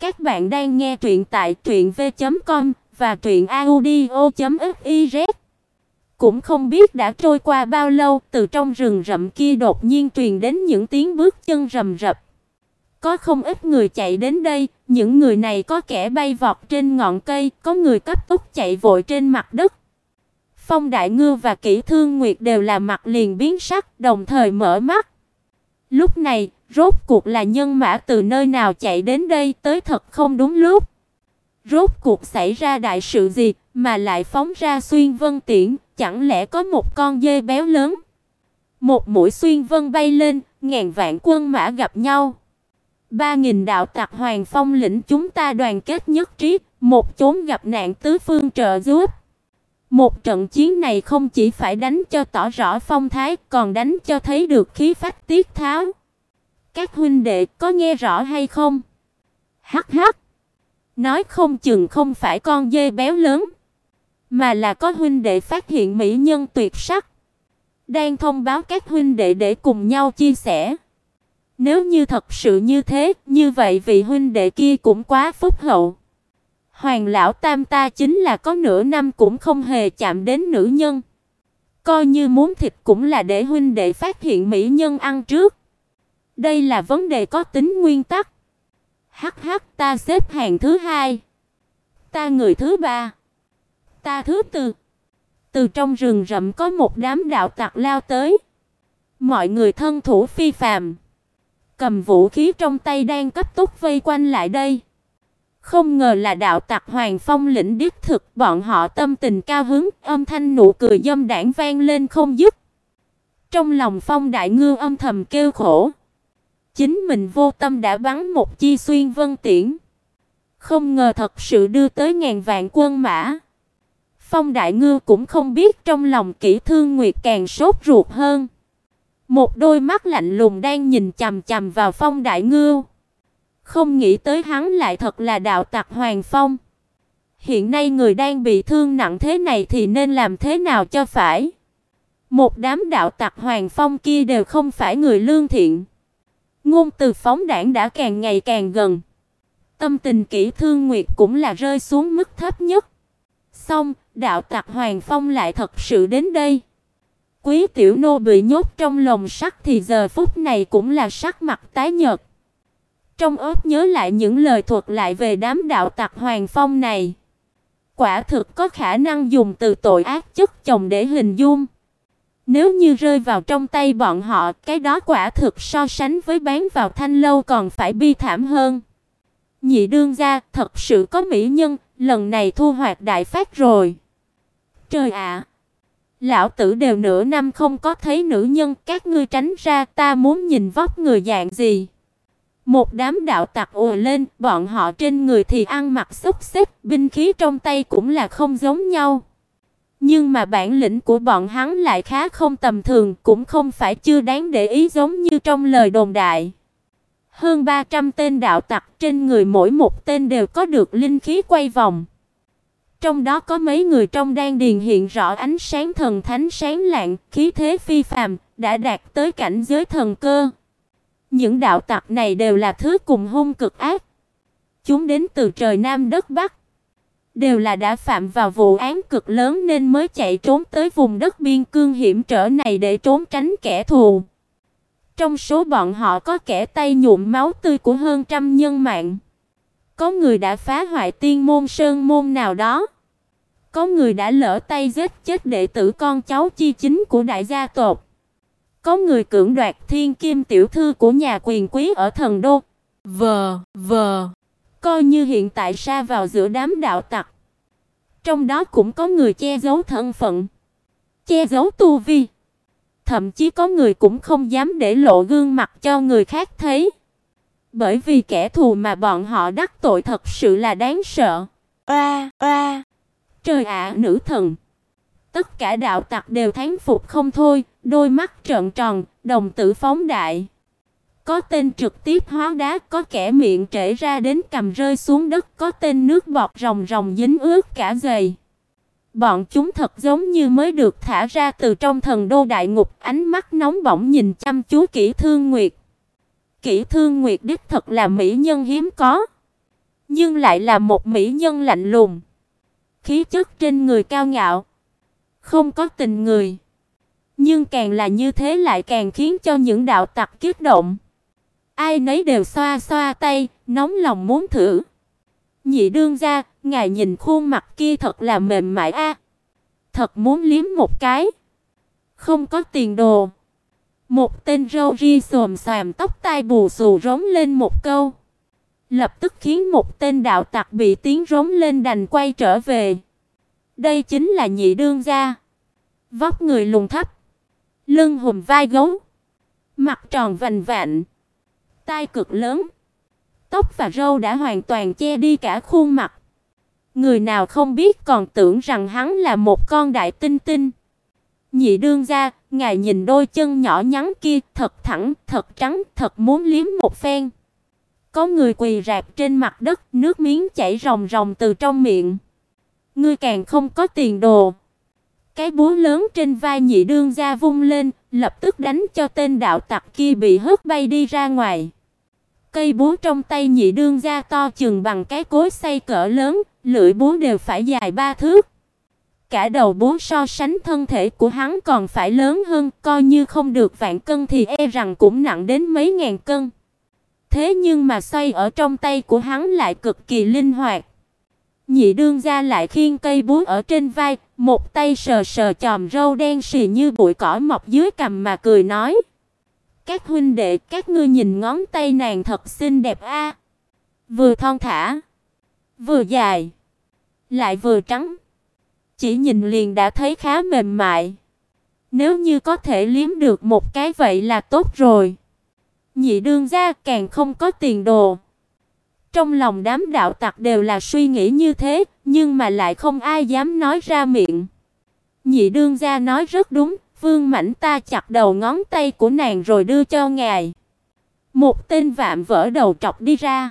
Các bạn đang nghe truyện tại truyệnv.com và truyệnaudio.fiz. Cũng không biết đã trôi qua bao lâu, từ trong rừng rậm kia đột nhiên truyền đến những tiếng bước chân rầm rập. Có không ít người chạy đến đây, những người này có kẻ bay vọt trên ngọn cây, có người cấp tốc chạy vội trên mặt đất. Phong Đại Ngư và Kỷ Thương Nguyệt đều là mặt liền biến sắc, đồng thời mở mắt. Lúc này, rốt cuộc là nhân mã từ nơi nào chạy đến đây tới thật không đúng lúc. Rốt cuộc xảy ra đại sự gì mà lại phóng ra xuyên vân tiễn, chẳng lẽ có một con dê béo lớn? Một mũi xuyên vân bay lên, ngàn vạn quân mã gặp nhau. Ba nghìn đạo tặc hoàng phong lĩnh chúng ta đoàn kết nhất trí, một chốn gặp nạn tứ phương trợ giúp. Một trận chiến này không chỉ phải đánh cho tỏ rõ phong thái, còn đánh cho thấy được khí phách tiết tháo. Các huynh đệ có nghe rõ hay không? Hắc hắc. Nói không chừng không phải con dê béo lớn, mà là có huynh đệ phát hiện mỹ nhân tuyệt sắc, đang thông báo các huynh đệ để cùng nhau chia sẻ. Nếu như thật sự như thế, như vậy vị huynh đệ kia cũng quá phúc hậu. Hoàng lão tam ta chính là có nửa năm cũng không hề chạm đến nữ nhân. Coi như muốn thịt cũng là để huynh đệ phát hiện mỹ nhân ăn trước. Đây là vấn đề có tính nguyên tắc. Hắc hắc ta xếp hàng thứ hai. Ta người thứ ba. Ta thứ tư. Từ trong rừng rậm có một đám đạo tặc lao tới. Mọi người thân thủ phi phàm, cầm vũ khí trong tay đang cấp tốc vây quanh lại đây. Không ngờ là đạo tặc Hoàng Phong lĩnh đích thực, bọn họ tâm tình cao hứng, âm thanh nụ cười dâm đãng vang lên không dứt. Trong lòng Phong Đại Ngư âm thầm kêu khổ. Chính mình vô tâm đã bắn một chi xuyên vân tiễn. Không ngờ thật sự đưa tới ngàn vạn quân mã. Phong Đại Ngư cũng không biết trong lòng Kỷ Thương Nguyệt càng sốt ruột hơn. Một đôi mắt lạnh lùng đang nhìn chằm chằm vào Phong Đại Ngư. Không nghĩ tới hắn lại thật là đạo tặc Hoàng Phong. Hiện nay người đang bị thương nặng thế này thì nên làm thế nào cho phải? Một đám đạo tặc Hoàng Phong kia đều không phải người lương thiện. Ngôn từ phóng đảng đã càng ngày càng gần. Tâm tình kỹ thương nguyệt cũng là rơi xuống mức thấp nhất. Xong, đạo tặc Hoàng Phong lại thật sự đến đây. Quý tiểu nô bị nhốt trong lồng sắt thì giờ phút này cũng là sắc mặt tái nhợt. Trong óc nhớ lại những lời thuật lại về đám đạo tặc Hoàng Phong này. Quả thực có khả năng dùng từ tội ác chất chồng để hình dung. Nếu như rơi vào trong tay bọn họ, cái đó quả thực so sánh với bán vào thanh lâu còn phải bi thảm hơn. Nhị đương gia, thật sự có mỹ nhân, lần này thu hoạch đại phát rồi. Trời ạ. lão tử đều nửa năm không có thấy nữ nhân, các ngươi tránh ra, ta muốn nhìn vóc người dạng gì. Một đám đạo tặc ùa lên, bọn họ trên người thì ăn mặc xúc xích binh khí trong tay cũng là không giống nhau. Nhưng mà bản lĩnh của bọn hắn lại khá không tầm thường, cũng không phải chưa đáng để ý giống như trong lời đồn đại. Hơn 300 tên đạo tặc trên người mỗi một tên đều có được linh khí quay vòng. Trong đó có mấy người trong đang điền hiện rõ ánh sáng thần thánh sáng lạng, khí thế phi phàm, đã đạt tới cảnh giới thần cơ. Những đạo tặc này đều là thứ cùng hung cực ác. Chúng đến từ trời Nam đất Bắc, đều là đã phạm vào vụ án cực lớn nên mới chạy trốn tới vùng đất biên cương hiểm trở này để trốn tránh kẻ thù. Trong số bọn họ có kẻ tay nhuộm máu tươi của hơn trăm nhân mạng. Có người đã phá hoại tiên môn sơn môn nào đó. Có người đã lỡ tay giết chết đệ tử con cháu chi chính của đại gia tộc. Có người cưỡng đoạt thiên kim tiểu thư của nhà quyền quý ở thần đô. Vờ, vờ. Coi như hiện tại sa vào giữa đám đạo tặc. Trong đó cũng có người che giấu thân phận, che giấu tu vi. Thậm chí có người cũng không dám để lộ gương mặt cho người khác thấy. Bởi vì kẻ thù mà bọn họ đắc tội thật sự là đáng sợ. Oa, oa. Trời ạ, nữ thần. Tất cả đạo tặc đều thán phục không thôi, đôi mắt trợn tròn, đồng tử phóng đại. Có tên trực tiếp hóa đá, có kẻ miệng trễ ra đến cầm rơi xuống đất, có tên nước bọt ròng ròng dính ướt cả giày. Bọn chúng thật giống như mới được thả ra từ trong thần đô đại ngục, ánh mắt nóng bỏng nhìn chăm chú Kỷ Thương Nguyệt. Kỷ Thương Nguyệt đích thật là mỹ nhân hiếm có. nhưng lại là một mỹ nhân lạnh lùng. Khí chất trên người cao ngạo, không có tình người. Nhưng càng là như thế lại càng khiến cho những đạo tặc kích động. Ai nấy đều xoa xoa tay, nóng lòng muốn thử. Nhị đương gia, ngài nhìn khuôn mặt kia thật là mềm mại a. Thật muốn liếm một cái. Không có tiền đồ. Một tên râu ria xồm xoàm tóc tai bù xù rống lên một câu. Lập tức khiến một tên đạo tặc bị tiếng rống lên đành quay trở về. Đây chính là nhị đương gia. Vóc người lùn thấp, lưng hùm vai gấu, mặt tròn vành vạnh, tai cực lớn, tóc và râu đã hoàn toàn che đi cả khuôn mặt. Người nào không biết còn tưởng rằng hắn là một con đại tinh tinh. Nhị đương gia, ngài nhìn đôi chân nhỏ nhắn kia, thật thẳng, thật trắng, thật muốn liếm một phen. Có người quỳ rạp trên mặt đất, nước miếng chảy ròng ròng từ trong miệng. Ngươi càng không có tiền đồ. Cái búa lớn trên vai nhị đương gia vung lên, lập tức đánh cho tên đạo tặc kia bị hất bay đi ra ngoài. Cây búa trong tay nhị đương gia to chừng bằng cái cối xay cỡ lớn, lưỡi búa đều phải dài ba thước. Cả đầu búa so sánh thân thể của hắn còn phải lớn hơn, coi như không được vạn cân thì e rằng cũng nặng đến mấy ngàn cân. Thế nhưng mà xoay ở trong tay của hắn lại cực kỳ linh hoạt. Nhị đương gia lại khiêng cây búa ở trên vai, một tay sờ sờ chòm râu đen sì như bụi cỏ mọc dưới cằm mà cười nói: "Các huynh đệ, các ngươi nhìn ngón tay nàng thật xinh đẹp a. Vừa thon thả, vừa dài, lại vừa trắng. Chỉ nhìn liền đã thấy khá mềm mại. Nếu như có thể liếm được một cái vậy là tốt rồi." Nhị đương gia càng không có tiền đồ. Trong lòng đám đạo tặc đều là suy nghĩ như thế, nhưng mà lại không ai dám nói ra miệng. Nhị đương gia nói rất đúng, Vương Mãnh ta chặt đầu ngón tay của nàng rồi đưa cho ngài. Một tên vạm vỡ đầu trọc đi ra.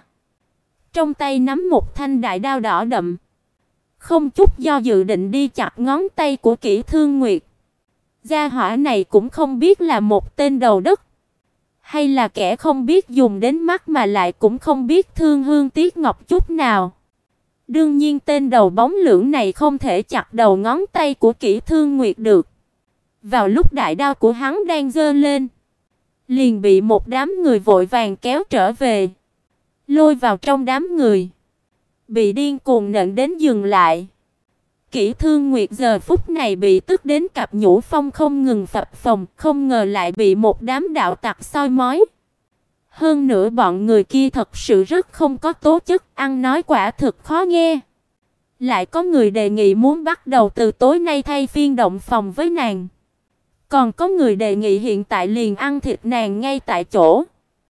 Trong tay nắm một thanh đại đao đỏ đậm. Không chút do dự định đi chặt ngón tay của Kỷ Thương Nguyệt. Gia hỏa này cũng không biết là một tên đầu đất hay là kẻ không biết dùng đến mắt mà lại cũng không biết thương hương tiếc ngọc chút nào. Đương nhiên tên đầu bóng lưỡng này không thể chặt đầu ngón tay của Kỷ Thương Nguyệt được. Vào lúc đại đao của hắn đang giơ lên, liền bị một đám người vội vàng kéo trở về, lôi vào trong đám người, bị điên cuồng nện đến dừng lại. Kỷ Thương Nguyệt giờ phút này bị tức đến cặp nhũ phong không ngừng phập phồng, không ngờ lại bị một đám đạo tặc soi mói. Hơn nữa bọn người kia thật sự rất không có tố chất, ăn nói quả thực khó nghe. Lại có người đề nghị muốn bắt đầu từ tối nay thay phiên động phòng với nàng. Còn có người đề nghị hiện tại liền ăn thịt nàng ngay tại chỗ.